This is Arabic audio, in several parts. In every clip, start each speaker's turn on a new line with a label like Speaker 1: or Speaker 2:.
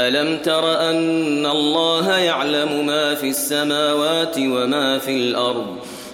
Speaker 1: ألم تر أن الله يعلم ما في السماوات وما في الأرض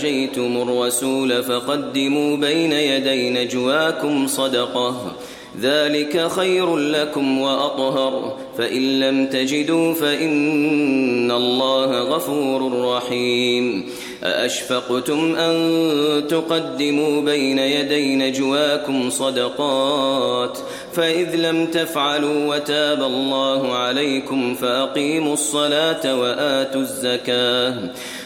Speaker 1: ناجيتم الرسول فقدموا بين يدي نجواكم صدقة. ذلك خير لكم وأطهر. فإن لم تجدوا فإن الله غفور رحيم. أأشفقتم أن تقدموا بين يدي نجواكم صدقات؟ فإذ لم تفعلوا وتاب الله عليكم فأقيموا الصلاة وآتوا الزكاة.